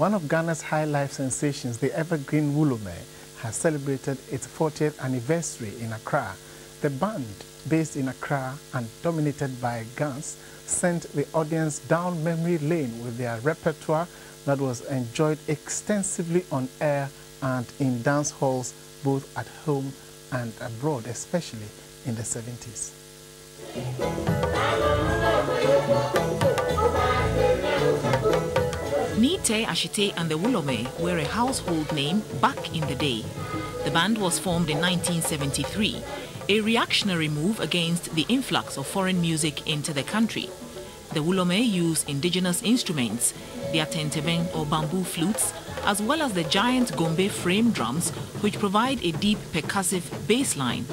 One of Ghana's high life sensations, the evergreen Wulomei, has celebrated its 40th anniversary in Accra. The band, based in Accra and dominated by Gans, sent the audience down memory lane with their repertoire that was enjoyed extensively on air and in dance halls both at home and abroad, especially in the 70s. Nii Ashitey and the Wulomei were a household name back in the day. The band was formed in 1973, a reactionary move against the influx of foreign music into the country. The Wulomei use indigenous instruments, the atenteben or bamboo flutes, as well as the giant gombe frame drums, which provide a deep percussive bass line.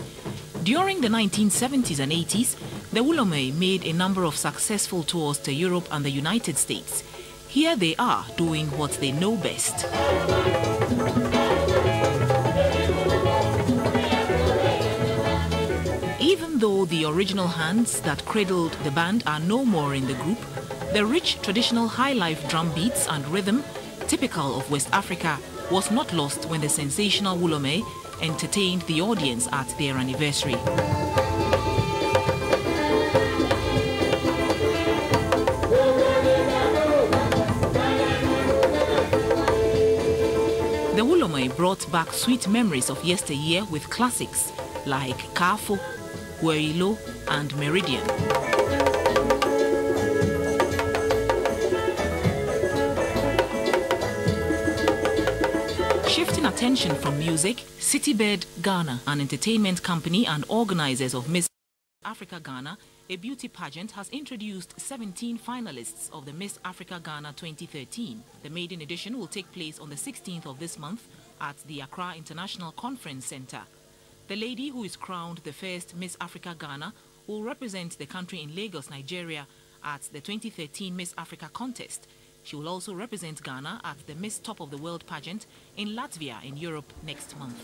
During the 1970s and 80s, the Wulomei made a number of successful tours to Europe and the United States. Here they are doing what they know best. Even though the original hands that cradled the band are no more in the group, the rich traditional high life drum beats and rhythm, typical of West Africa, was not lost when the sensational Wulomei entertained the audience at their anniversary. The Wulomei brought back sweet memories of yesteryear with classics like Kafo, Werilo, and Meridian. Shifting attention from music, Citybed Ghana, an entertainment company and organizers of Miss Africa Ghana, a beauty pageant has introduced 17 finalists of the Miss Africa Ghana 2013. The maiden edition will take place on the 16th of this month at the Accra International Conference Center. The lady who is crowned the first Miss Africa Ghana will represent the country in Lagos, Nigeria at the 2013 Miss Africa contest. She will also represent Ghana at the Miss Top of the World pageant in Latvia in Europe next month.